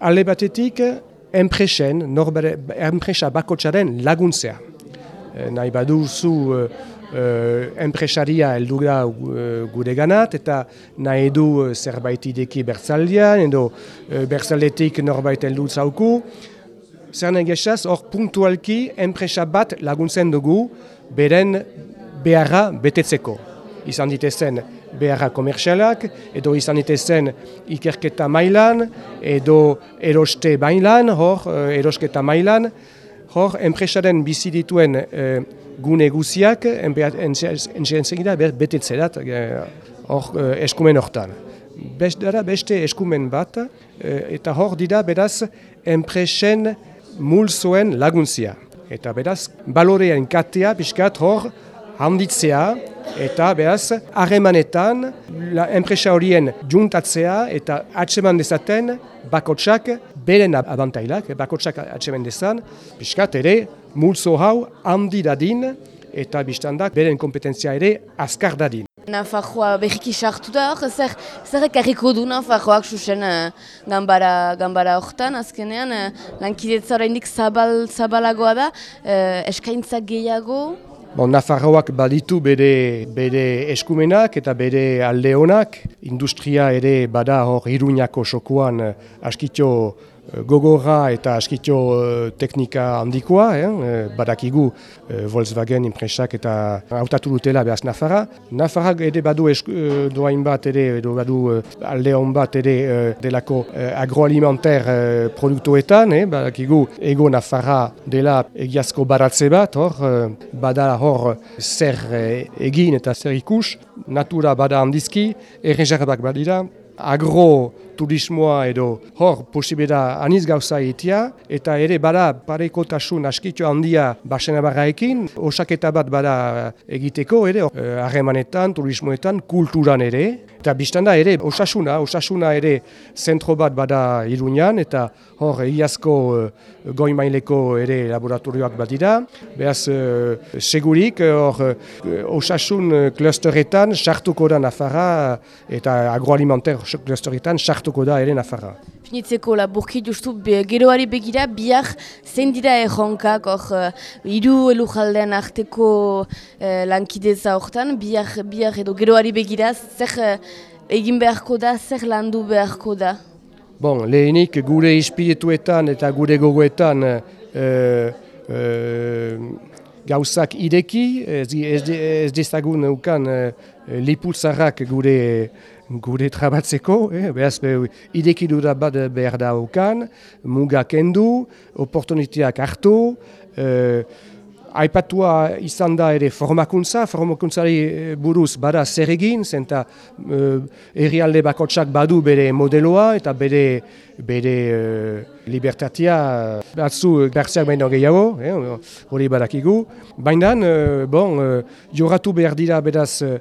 alde batetik, enpresen, norbere, enpresa bakotxaren laguntzea. E, nahi baduzu e, enpresaria heldu da gure ganat, eta nahi du zerbait ideki bertzaldian, edo e, bertzaldetik norbait heldu zauku, zer nahi hor punktualki enpresa bat laguntzen dugu beren beharra betetzeko. Izan ditezen beharra komertsialak, edo izan ditezen ikerketa mailan, edo eroste bailan, hor, eh, erosketa mailan, hor, enpresaren bizi dituen e, gune guziak, entzera betetzerat, eh, hor, eskumen hortan. Beste, beste eskumen bat, eta hor dira beraz enpresen mulzoen laguntzia. Eta beraz, balorean katea, pixkat hor, handitzea, eta beraz, harremanetan, enpresa horien juntatzea eta atseman dezaten bakotsak beren abantailak, bakotsak atseman dezan, pixkat ere, mulzo hau handi dadin, eta biztandak beren kompetentzia ere azkar dadin. Nafarroa berriki sartu da hor, zer, zer ekarriko du Nafarroak susen uh, gambara, gambara horretan, azkenean, uh, lankidetza horreindik zabal, zabalagoa da, uh, eskaintza gehiago? Bon, Nafarroak baditu bere, bere eskumenak eta bere aldeonak, industria ere bada hor iruñako sokuan askitxo gogorra eta askitxo uh, teknika handikoa, eh? eh badakigu uh, Volkswagen impresak eta hautatu dutela behaz Nafarra. Nafarra ere badu uh, doain bat ere, edo badu alde hon bat ere delako agroalimenter produktuetan, eh? badakigu ego Nafarra dela egiazko baratze bat, hor, bada hor zer egin eta zer ikus, natura bada handizki, errezerbak badira, agro turismoa edo hor posibera aniz gauza egitea, eta ere bada parekotasun askitxo handia basena barraekin, osaketa bat bada egiteko ere, eh, harremanetan, turismoetan, kulturan ere, eta biztanda ere osasuna, osasuna ere zentro bat bada iruñan, eta hor iazko uh, goi maileko ere laboratorioak bat dira, behaz uh, segurik hor osasun klusteretan sartuko da Nafarra eta agroalimenter klusteretan sartuko da ere Nafarra. Finitzeko laburki justu geroari begira bihar zein dira erronkak hor uh, iru elujaldean arteko uh, lankideza horretan bihar, bihar edo geroari begira zer uh, egin beharko da, zer landu beharko da? Bon, lehenik gure ispirituetan eta gure gogoetan gauzak ideki, ez, ez, ez dezagun eukan uh, gure, gure trabatzeko, eh? behaz be, ideki dura bat behar da eukan, mugak endu, oportuniteak hartu, uh, Aipatua izan da ere formakuntza, formakuntzari eh, buruz bada zer egin, zenta uh, errialde bakotsak badu bere modeloa eta bere, bere uh, libertatea batzu bertzeak baino gehiago, hori eh, badakigu. Baina, uh, bon, uh, joratu behar dira beraz uh,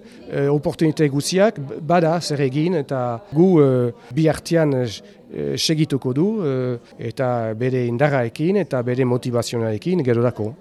oportunite guziak, bada zer egin eta gu uh, bi hartian segituko du eta bere indarraekin eta bere motivazionarekin gero dako.